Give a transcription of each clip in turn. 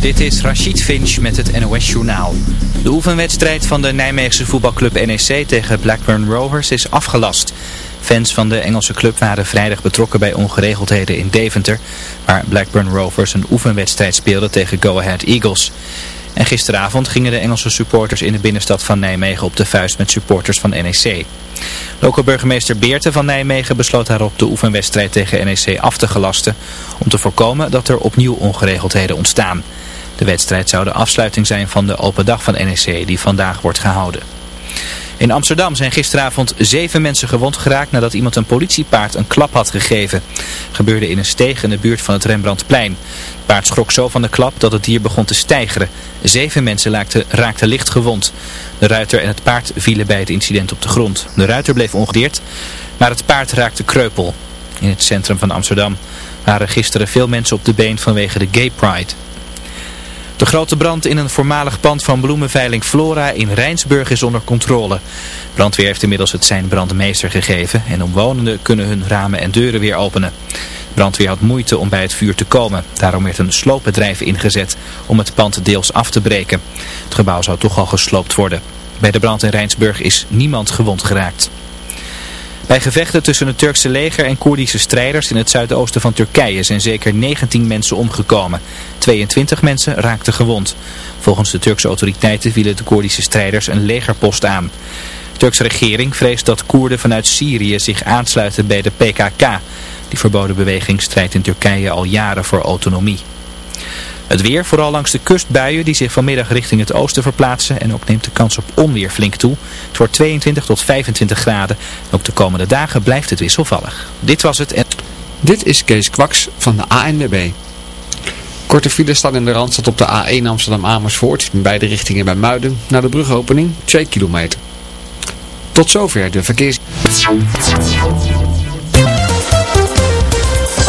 Dit is Rachid Finch met het NOS Journaal. De oefenwedstrijd van de Nijmeegse voetbalclub NEC tegen Blackburn Rovers is afgelast. Fans van de Engelse club waren vrijdag betrokken bij ongeregeldheden in Deventer, waar Blackburn Rovers een oefenwedstrijd speelde tegen Go Ahead Eagles. En gisteravond gingen de Engelse supporters in de binnenstad van Nijmegen op de vuist met supporters van NEC. Lokale burgemeester Beerten van Nijmegen besloot daarop de oefenwedstrijd tegen NEC af te gelasten om te voorkomen dat er opnieuw ongeregeldheden ontstaan. De wedstrijd zou de afsluiting zijn van de open dag van NEC die vandaag wordt gehouden. In Amsterdam zijn gisteravond zeven mensen gewond geraakt nadat iemand een politiepaard een klap had gegeven. Gebeurde in een steeg in de buurt van het Rembrandtplein. Het paard schrok zo van de klap dat het dier begon te stijgeren. Zeven mensen raakten, raakten licht gewond. De ruiter en het paard vielen bij het incident op de grond. De ruiter bleef ongedeerd, maar het paard raakte kreupel. In het centrum van Amsterdam waren gisteren veel mensen op de been vanwege de Gay Pride. De grote brand in een voormalig pand van bloemenveiling Flora in Rijnsburg is onder controle. Brandweer heeft inmiddels het zijn brandmeester gegeven en omwonenden kunnen hun ramen en deuren weer openen. Brandweer had moeite om bij het vuur te komen. Daarom werd een sloopbedrijf ingezet om het pand deels af te breken. Het gebouw zou toch al gesloopt worden. Bij de brand in Rijnsburg is niemand gewond geraakt. Bij gevechten tussen het Turkse leger en Koerdische strijders in het zuidoosten van Turkije zijn zeker 19 mensen omgekomen. 22 mensen raakten gewond. Volgens de Turkse autoriteiten vielen de Koerdische strijders een legerpost aan. De Turkse regering vreest dat Koerden vanuit Syrië zich aansluiten bij de PKK. Die verboden beweging strijdt in Turkije al jaren voor autonomie. Het weer, vooral langs de kust buien die zich vanmiddag richting het oosten verplaatsen en ook neemt de kans op onweer flink toe. Het wordt 22 tot 25 graden. Ook de komende dagen blijft het wisselvallig. Dit was het. Dit is Kees Kwaks van de ANWB. Korte file staan in de Randstad op de A1 Amsterdam-Amersfoort in beide richtingen bij Muiden naar de brugopening 2 kilometer. Tot zover de verkeers...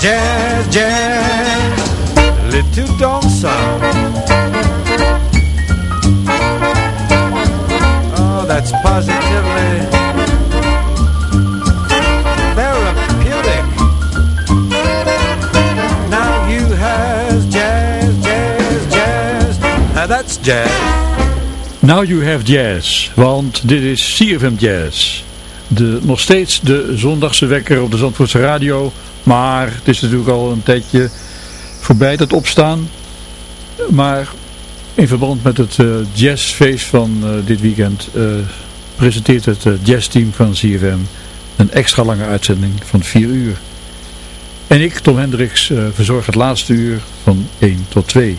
jazz, jazz. Little song. Oh, that's positively therapeutic. Now you have jazz, jazz, jazz. Now that's jazz. Now You Have Jazz, want dit is CFM Jazz. De, nog steeds de zondagse wekker op de Zandvoortse radio, maar het is natuurlijk al een tijdje voorbij dat opstaan. Maar in verband met het uh, jazzfeest van uh, dit weekend uh, presenteert het jazzteam van CFM een extra lange uitzending van 4 uur. En ik, Tom Hendricks, verzorg het laatste uur van 1 tot 2.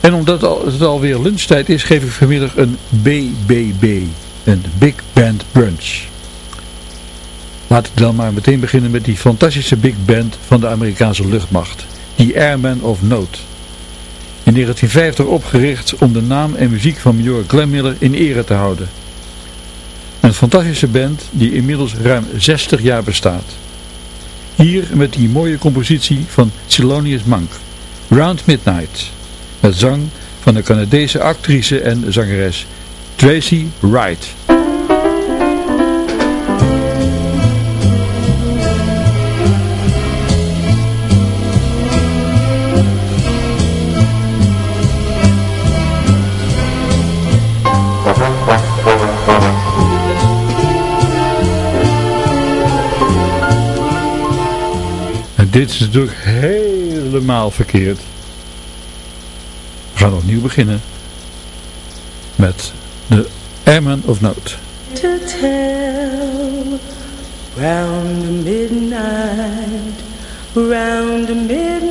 En omdat het alweer lunchtijd is, geef ik vanmiddag een BBB, een Big Band Brunch. Laat ik dan maar meteen beginnen met die fantastische big band van de Amerikaanse luchtmacht, die Airmen of Note. In 1950 opgericht om de naam en muziek van Major Glenn Miller in ere te houden. Een fantastische band die inmiddels ruim 60 jaar bestaat. Hier met die mooie compositie van Thelonious Monk, Round Midnight met zang van de Canadese actrice en zangeres Tracy Wright. Dit is natuurlijk helemaal verkeerd. We gaan opnieuw beginnen met de Airman of Note. Midnight, round midnight,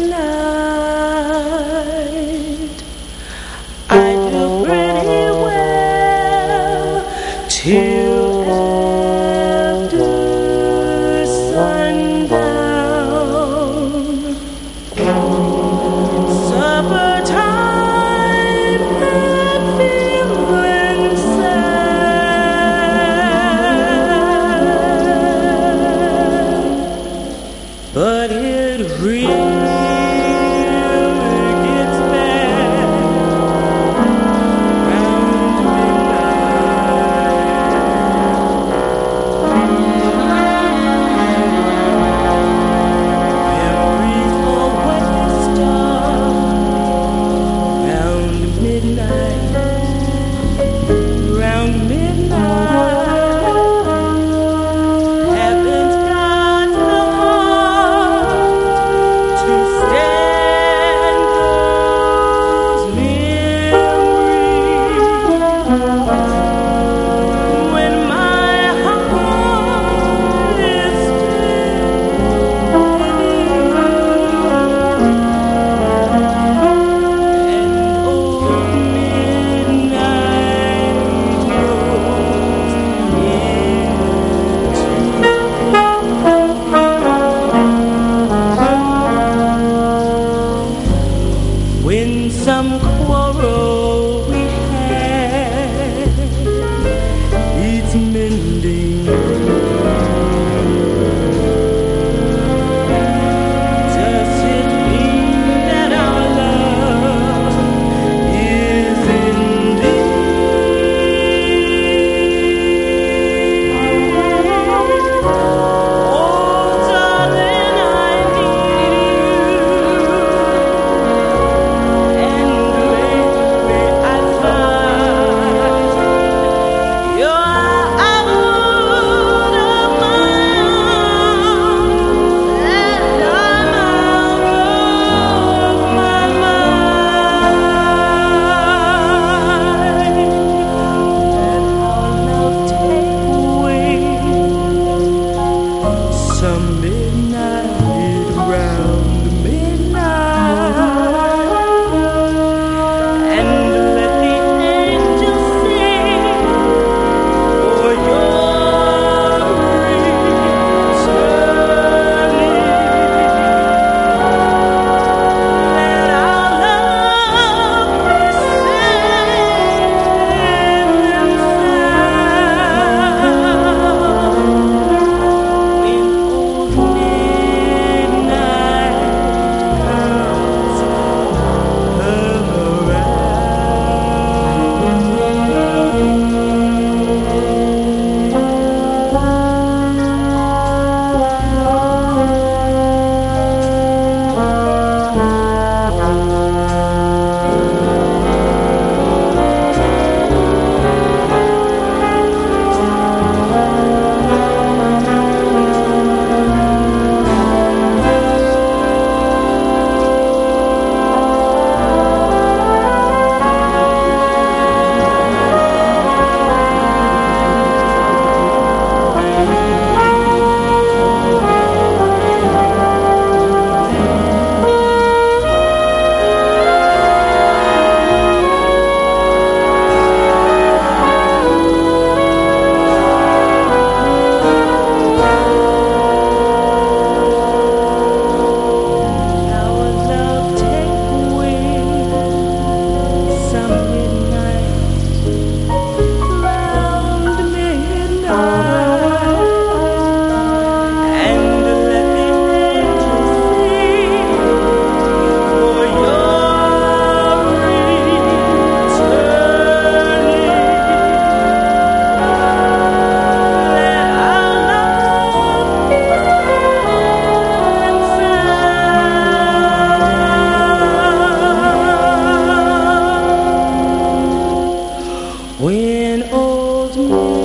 when old midnight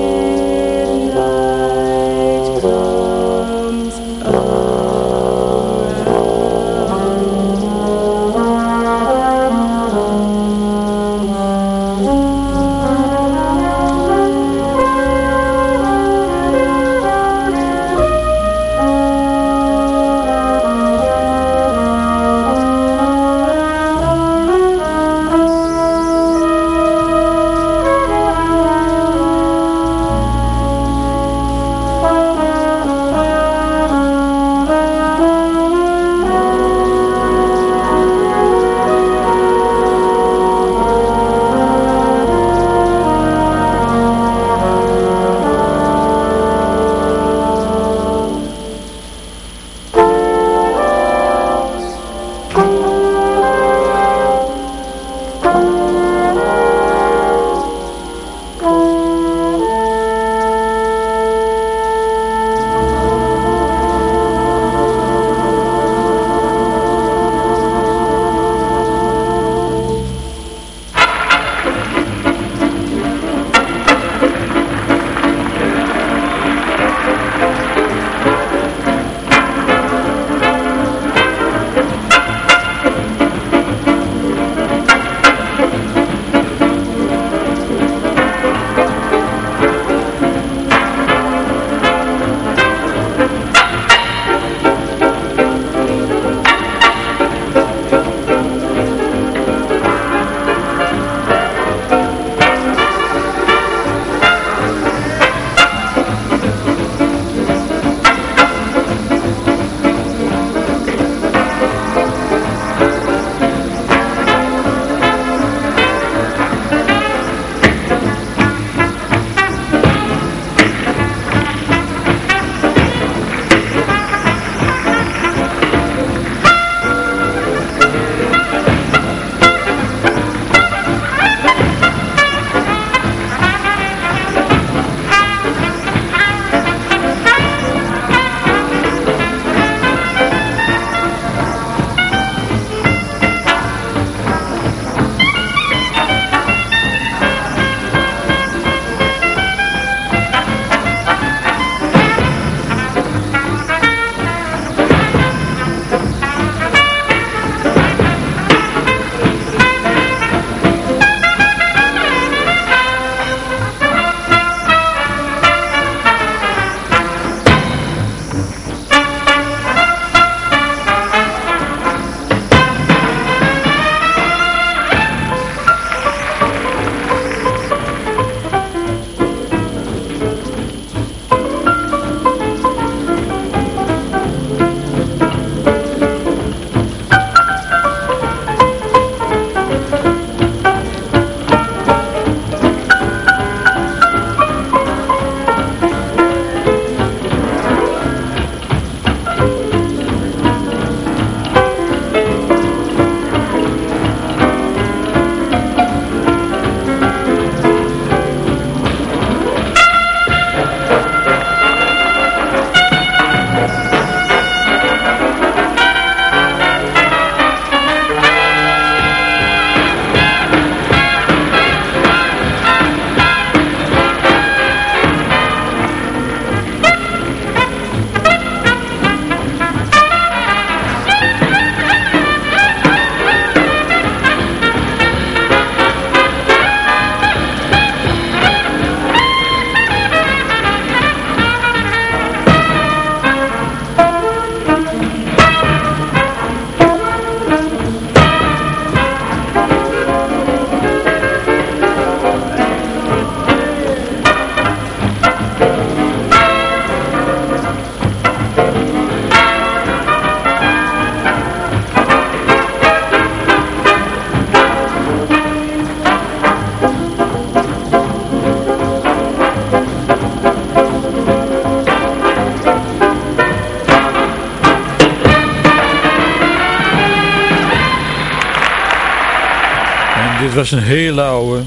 Dit was een hele oude,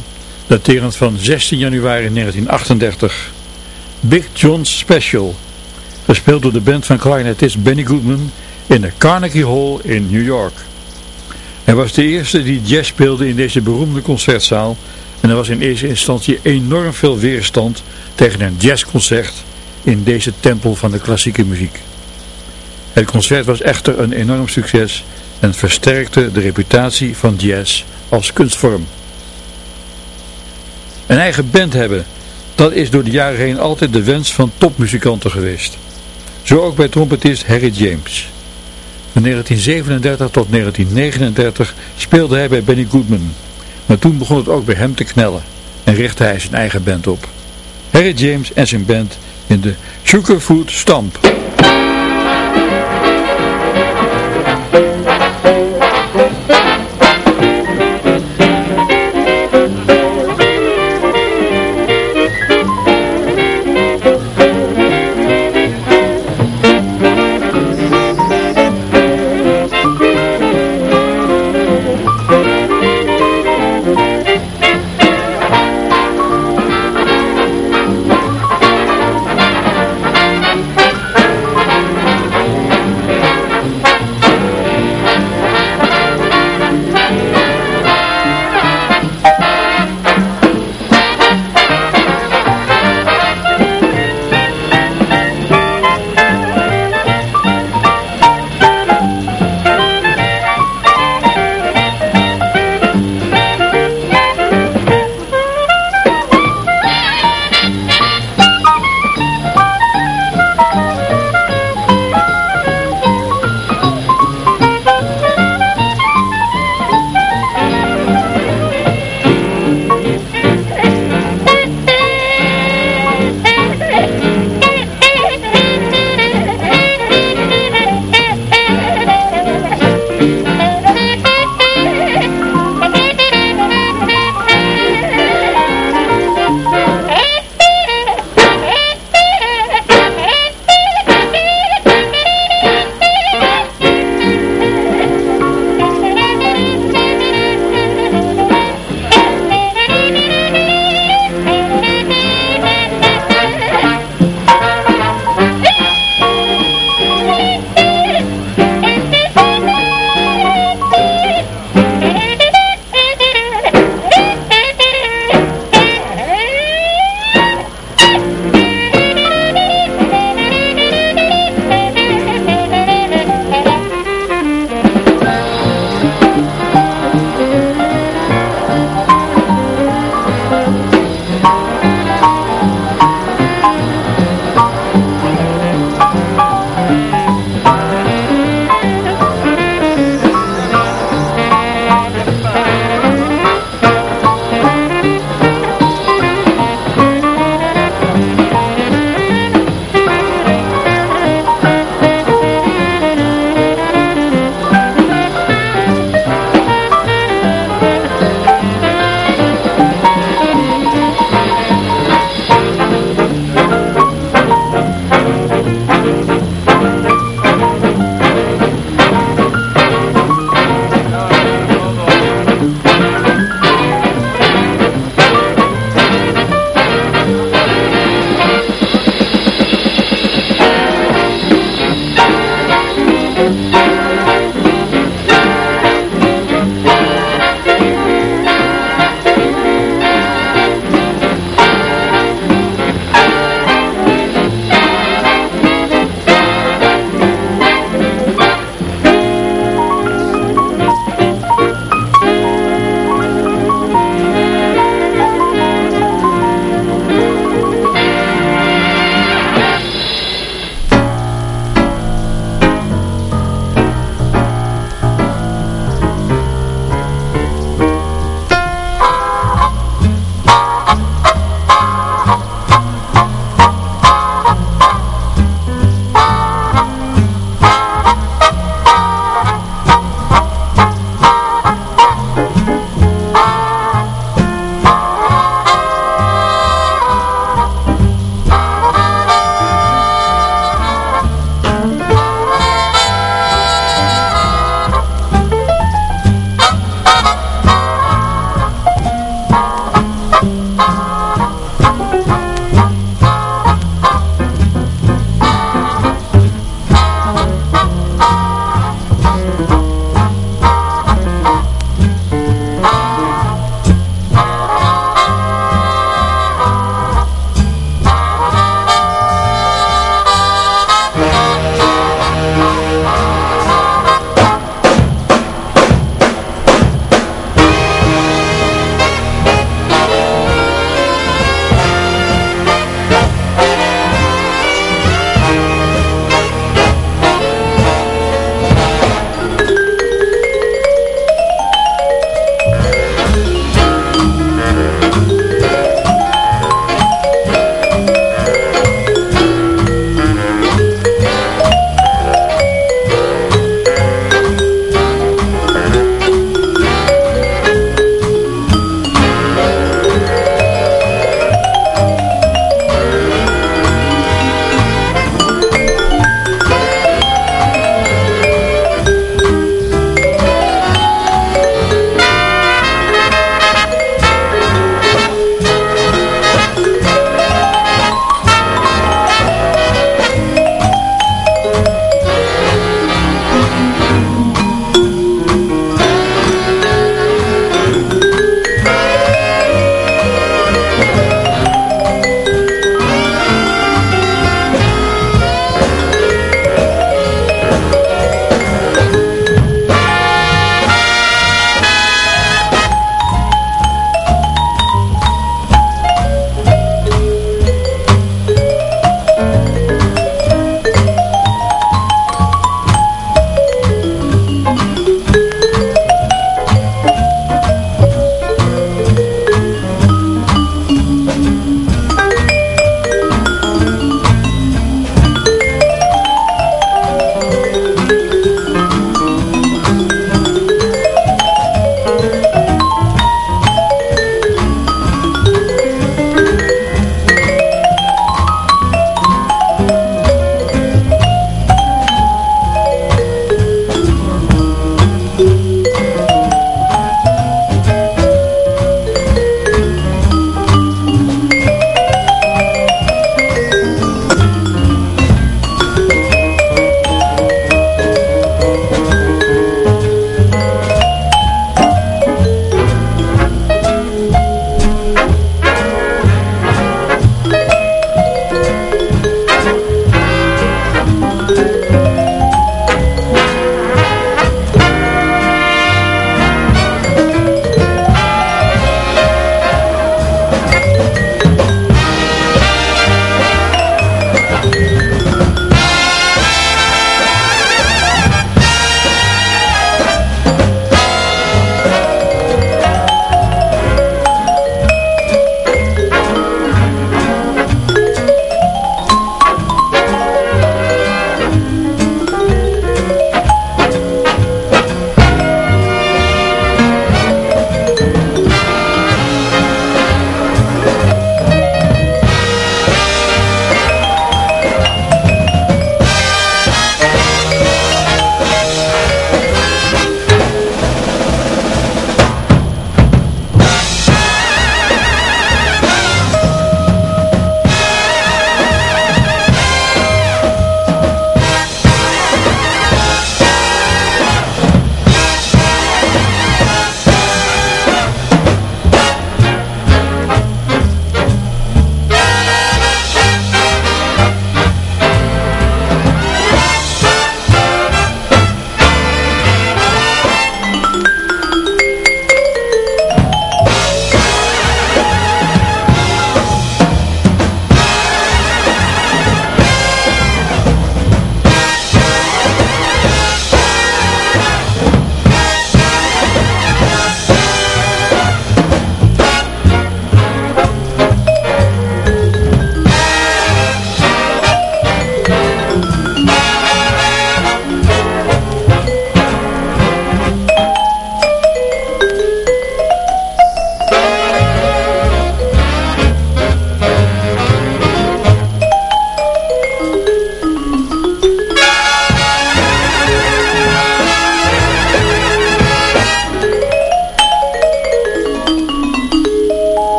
daterend van 16 januari 1938. Big John's Special, gespeeld door de band van clarinetist Benny Goodman in de Carnegie Hall in New York. Hij was de eerste die jazz speelde in deze beroemde concertzaal En er was in eerste instantie enorm veel weerstand tegen een jazzconcert in deze tempel van de klassieke muziek. Het concert was echter een enorm succes en versterkte de reputatie van jazz als kunstvorm. Een eigen band hebben, dat is door de jaren heen altijd de wens van topmuzikanten geweest. Zo ook bij trompetist Harry James. Van 1937 tot 1939 speelde hij bij Benny Goodman. Maar toen begon het ook bij hem te knellen en richtte hij zijn eigen band op. Harry James en zijn band in de Sugarfood Stamp.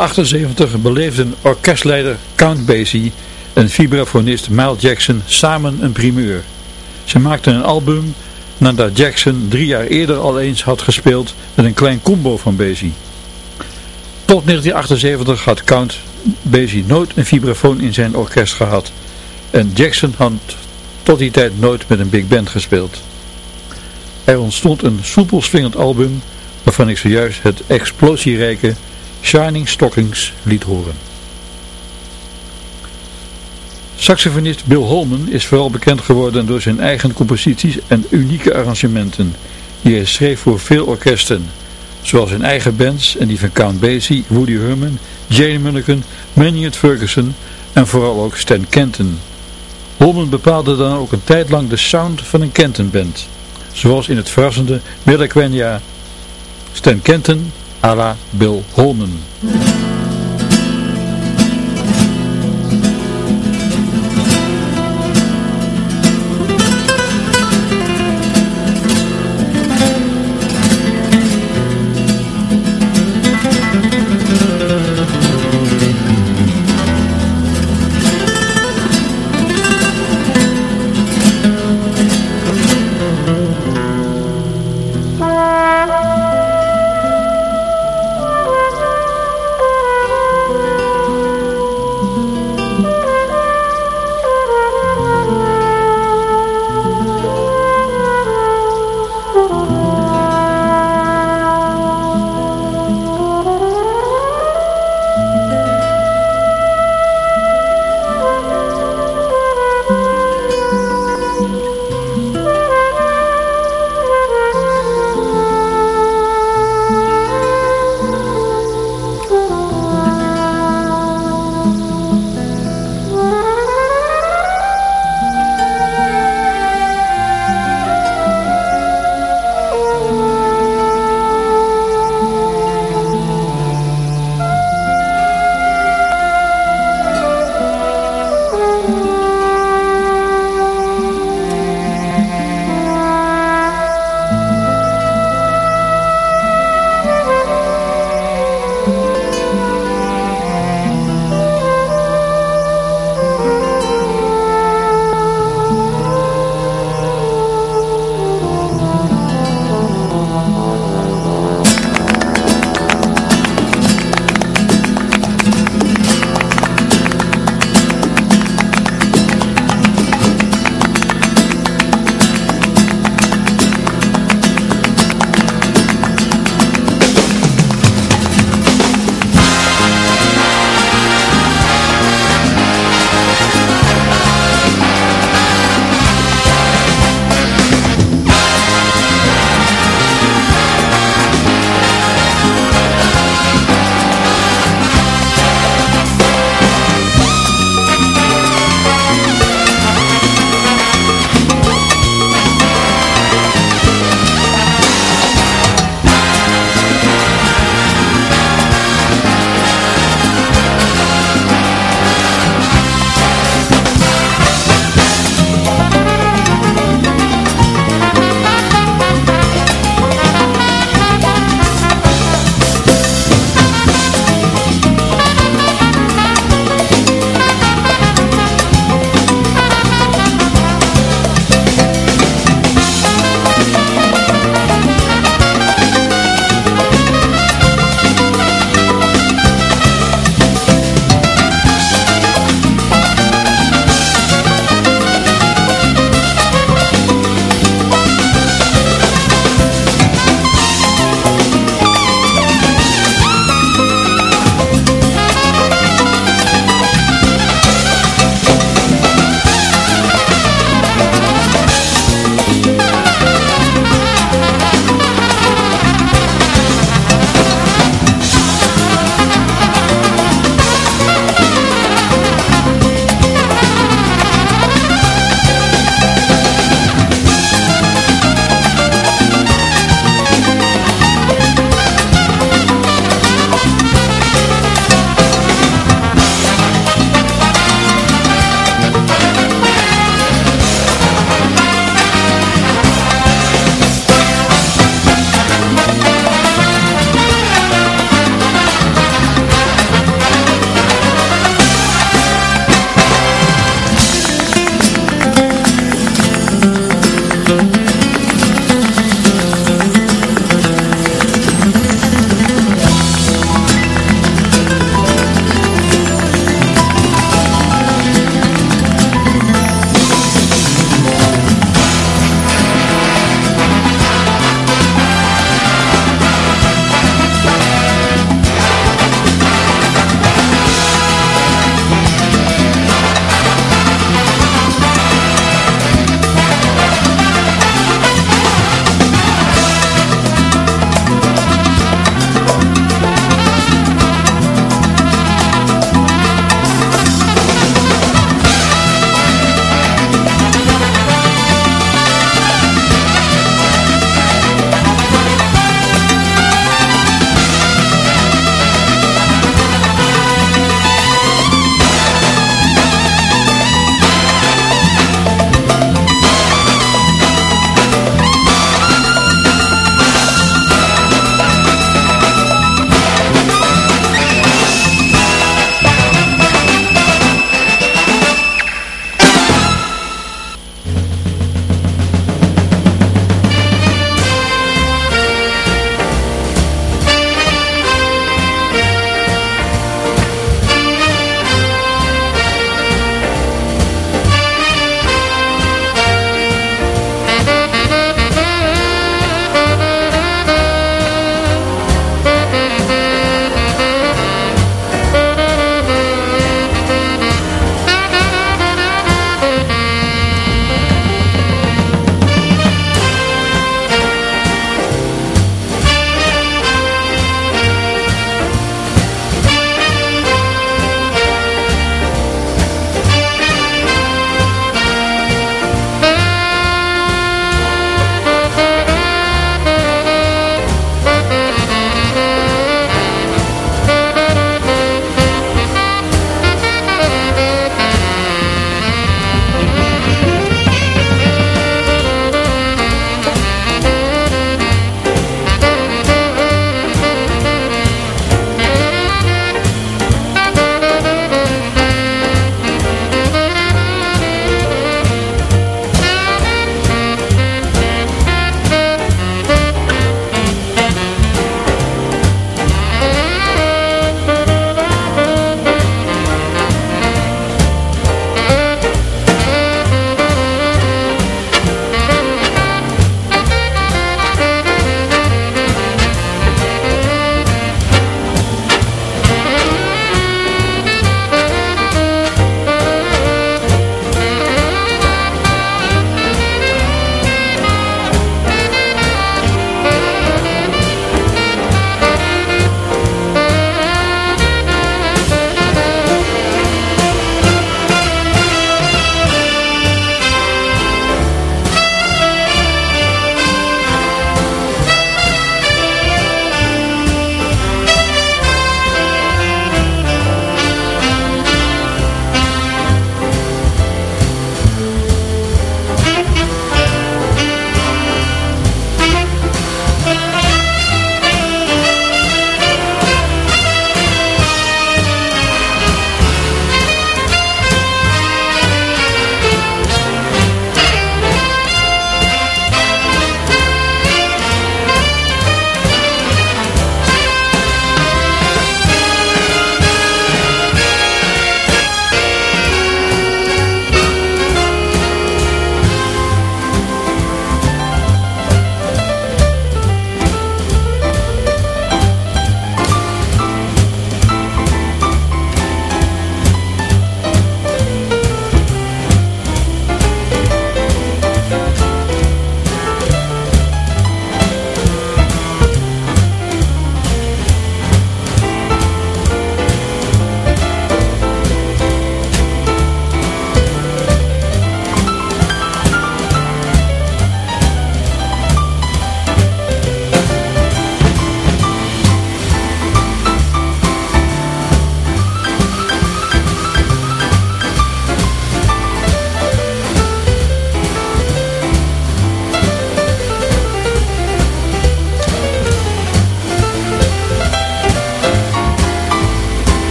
1978 beleefden orkestleider Count Basie en vibrafonist Miles Jackson samen een primeur. Ze maakten een album nadat Jackson drie jaar eerder al eens had gespeeld met een klein combo van Basie. Tot 1978 had Count Basie nooit een vibrafoon in zijn orkest gehad en Jackson had tot die tijd nooit met een big band gespeeld. Er ontstond een soepel swingend album waarvan ik zojuist het explosierijke Shining Stockings liet horen. Saxofonist Bill Holman is vooral bekend geworden door zijn eigen composities en unieke arrangementen, die hij schreef voor veel orkesten, zoals zijn eigen bands en die van Count Basie, Woody Herman, Jane Mulligan, Maynard Ferguson en vooral ook Stan Kenton. Holman bepaalde dan ook een tijd lang de sound van een Kenton band, zoals in het verrassende Millequenia Stan Kenton la Bill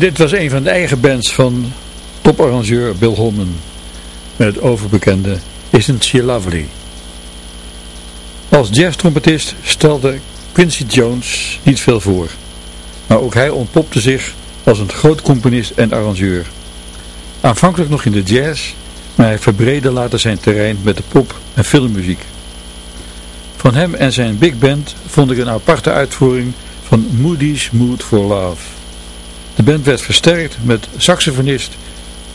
dit was een van de eigen bands van toparrangeur Bill Holman. Met het overbekende Isn't She Lovely. Als jazztrompetist stelde Quincy Jones niet veel voor. Maar ook hij ontpopte zich als een groot componist en arrangeur. Aanvankelijk nog in de jazz, maar hij verbreedde later zijn terrein met de pop- en filmmuziek. Van hem en zijn big band vond ik een aparte uitvoering van Moody's Mood for Love. De band werd versterkt met saxofonist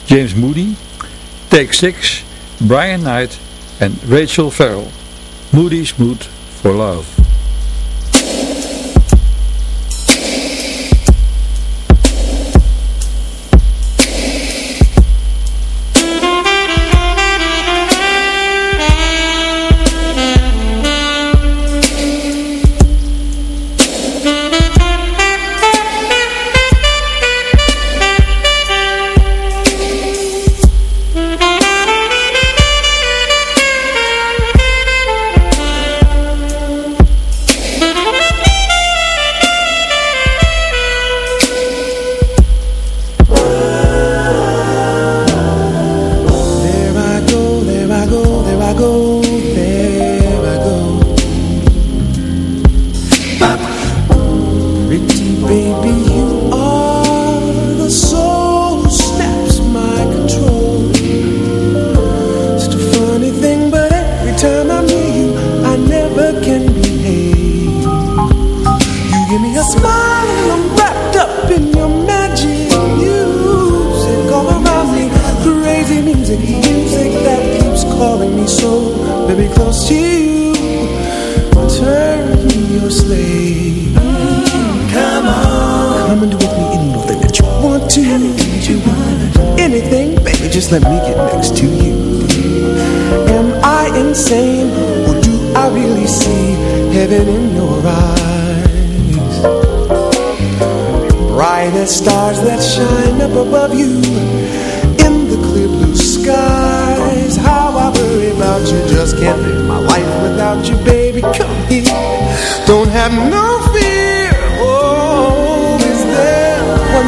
James Moody, Take Six, Brian Knight en Rachel Farrell. Moody's Mood for Love.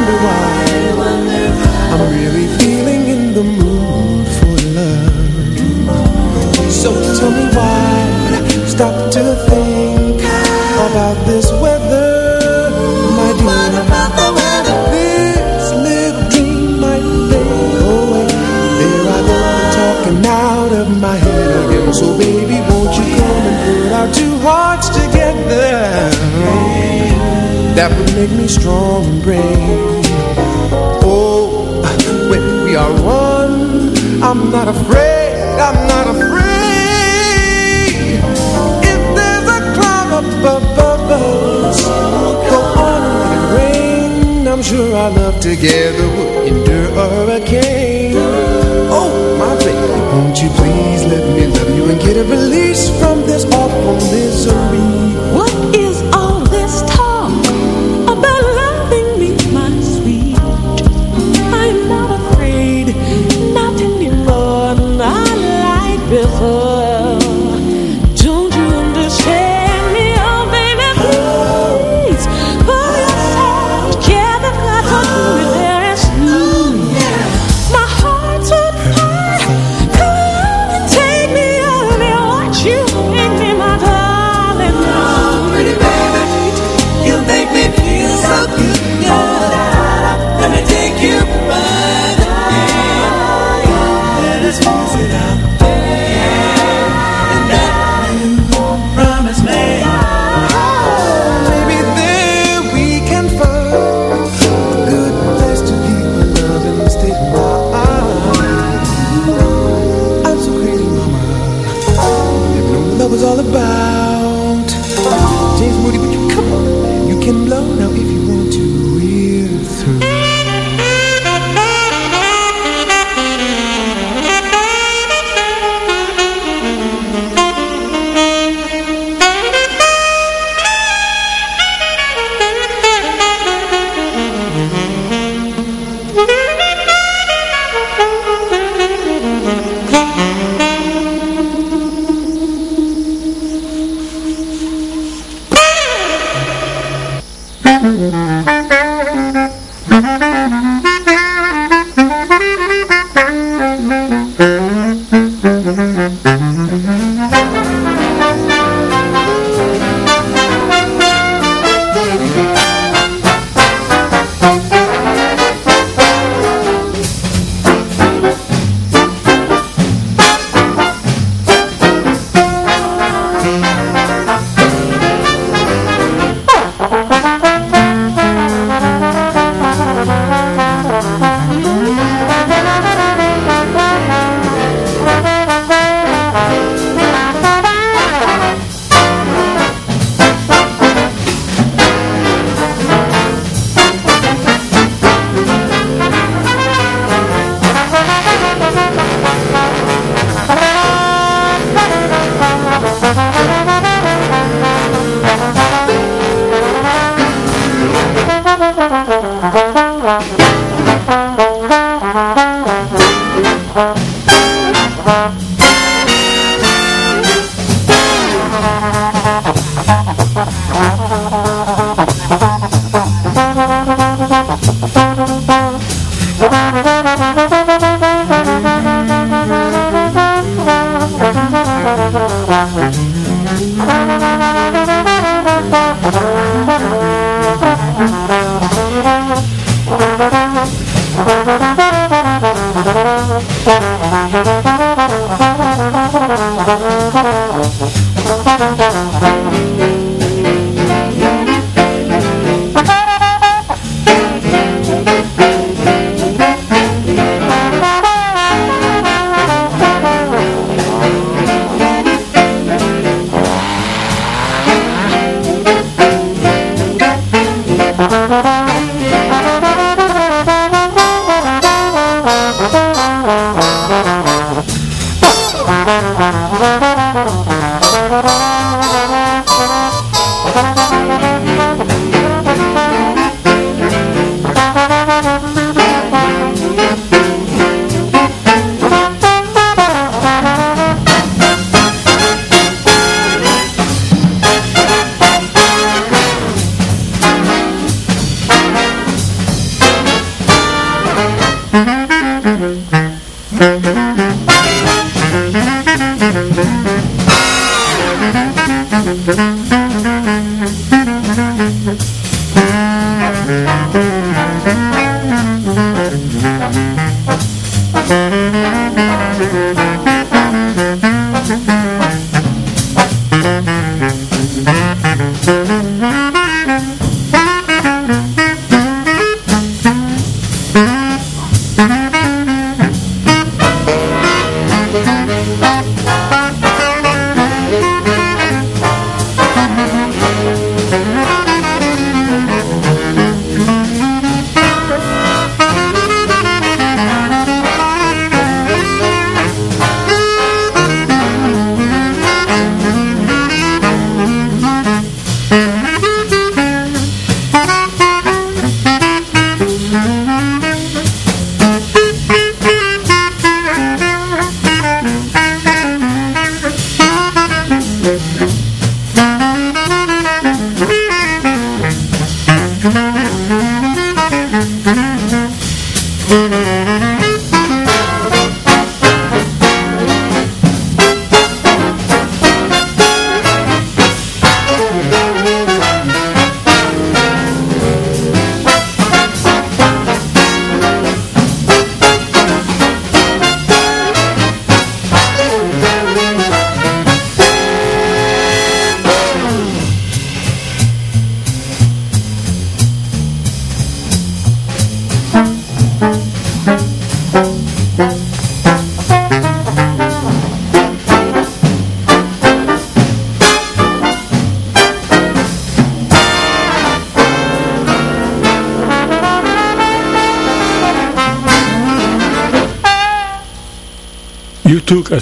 Wonder why I'm really feeling in the mood for love. So tell me why, stop to think about this weather, my dear. This little dream might fade away. There I go, talking out of my head again. So baby, won't you come and put our two hearts together? That would make me strong and brave. Are one, I'm not afraid. I'm not afraid. If there's a cloud up above us, go on and rain. I'm sure our love together would endure a hurricane. Oh, my baby, won't you please let me love you and get a release from this awful misery?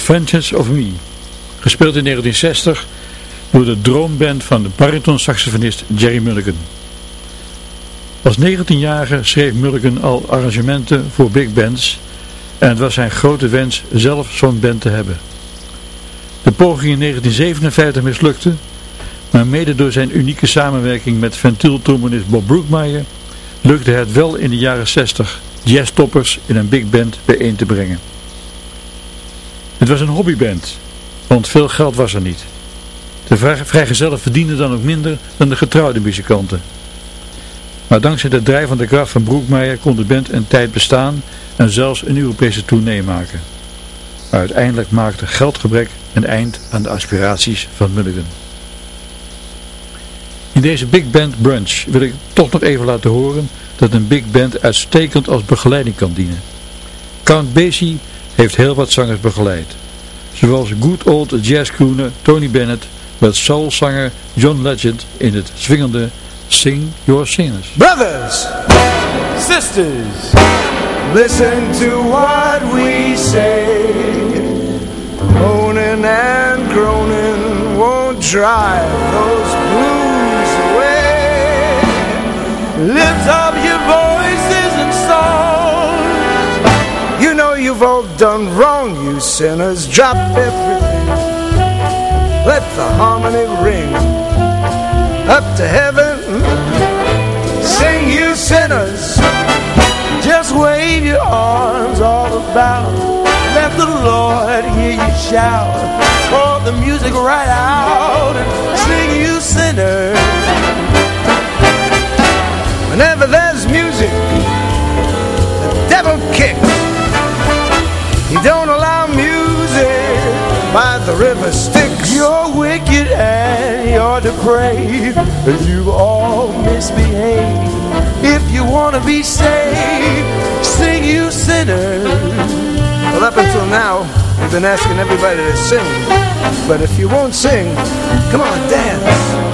Adventures of Me. Gespeeld in 1960 door de droomband van de bariton-saxofonist Jerry Mulligan. Als 19-jarige schreef Mulligan al arrangementen voor big bands en het was zijn grote wens zelf zo'n band te hebben. De poging in 1957 mislukte, maar mede door zijn unieke samenwerking met ventieltrombonist Bob Brookmeyer lukte het wel in de jaren 60 jazztoppers in een big band bijeen te brengen. Het was een hobbyband, want veel geld was er niet. De vrijgezellen verdienden dan ook minder dan de getrouwde muzikanten. Maar dankzij de drijvende kracht van Broekmeijer kon de band een tijd bestaan en zelfs een Europese tournee maken. Maar uiteindelijk maakte geldgebrek een eind aan de aspiraties van Mulligan. In deze Big Band Brunch wil ik toch nog even laten horen dat een Big Band uitstekend als begeleiding kan dienen. Count Basie heeft heel wat zangers begeleid. Zoals good old jazzcrooner Tony Bennett met soulzanger John Legend in het swingende Sing Your Singers. Brothers, sisters, listen to what we say. Moaning and groaning won't drive those blues away. Lift you've all done wrong, you sinners. Drop everything. Let the harmony ring up to heaven. Sing, you sinners. Just wave your arms all about. Let the Lord hear you shout. Pour the music right out and sing, you sinners. Whenever there's music, the devil kicks. He don't allow music by the river Styx. You're wicked and you're depraved, and you've all misbehave. If you want to be saved, sing you sinners. Well, up until now, we've been asking everybody to sing. But if you won't sing, come on, dance.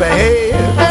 All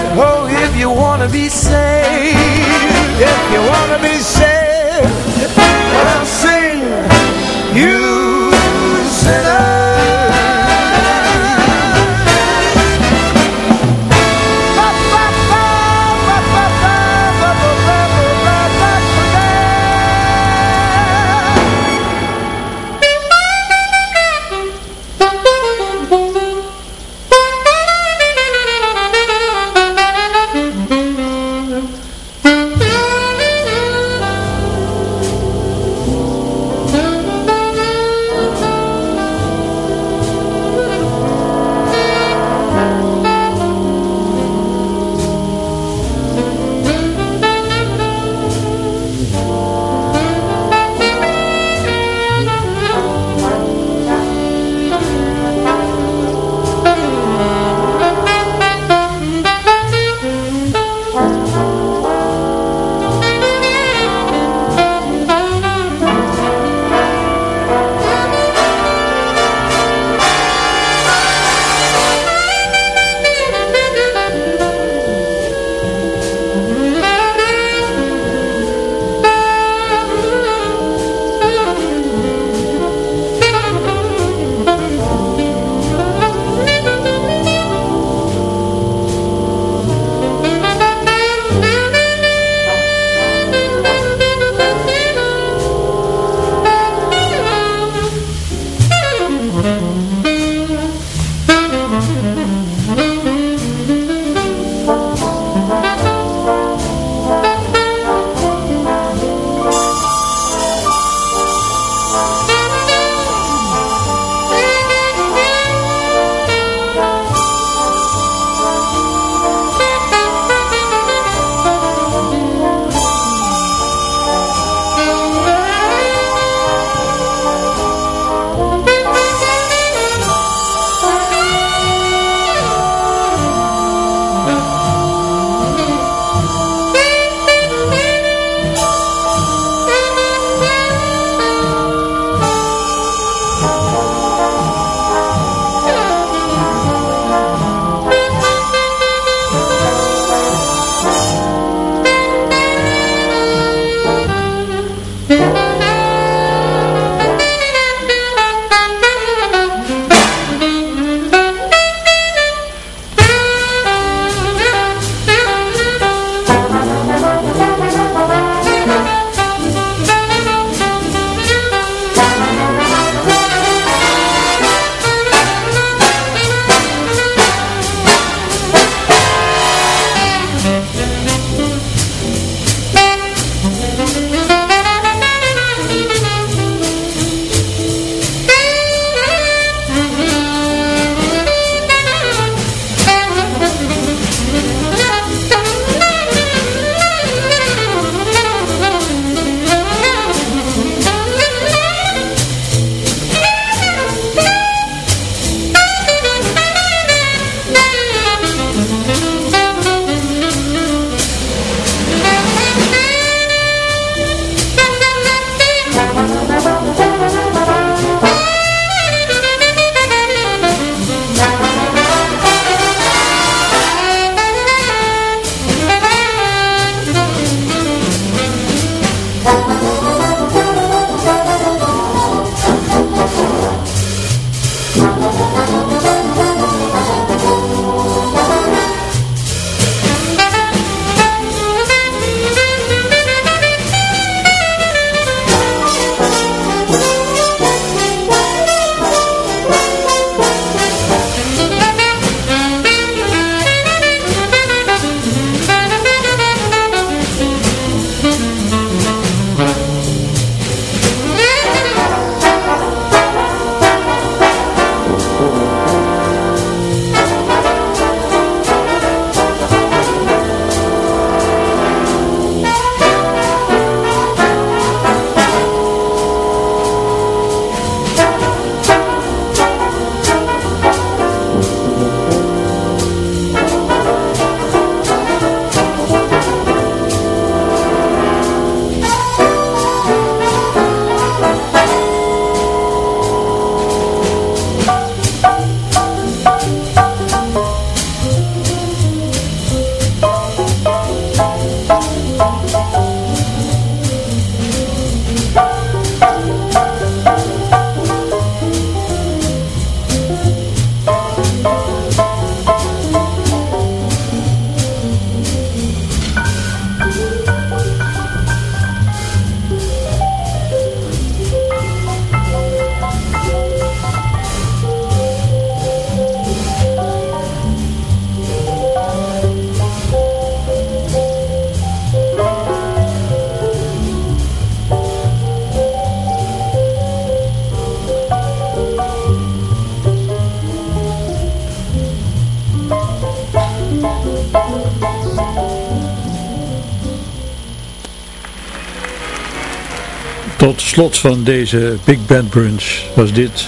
slot van deze Big Band Brunch was dit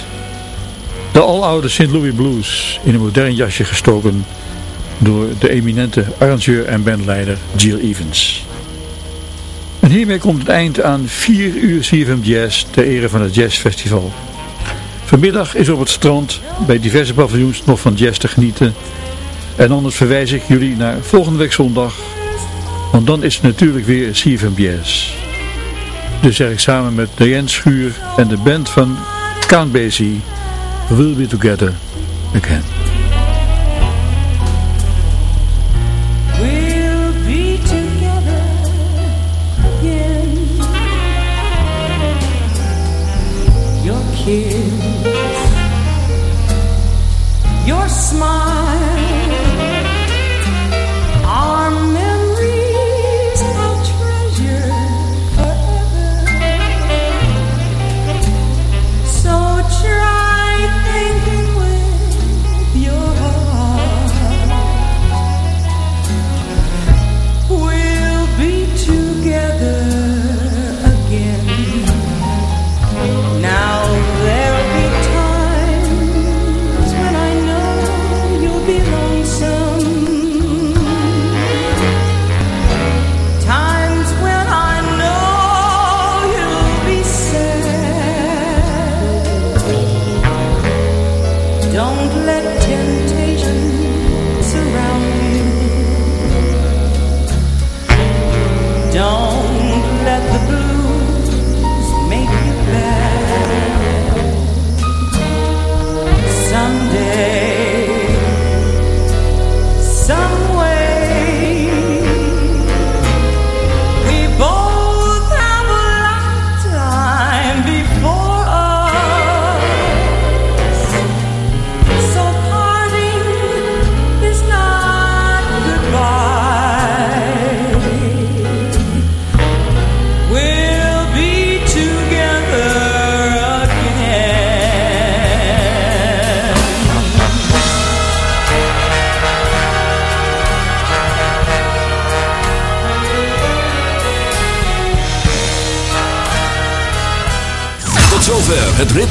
de aloude St. Louis Blues in een modern jasje gestoken door de eminente arrangeur en bandleider Jill Evans. En hiermee komt het eind aan 4 uur CFM Jazz ter ere van het Jazz Festival. Vanmiddag is op het strand bij diverse paviljoens nog van jazz te genieten. En anders verwijs ik jullie naar volgende week zondag, want dan is het natuurlijk weer CFM Jazz. Dus zeg ik samen met Diane Schuur en de band van Count Basie, We'll Be Together Again.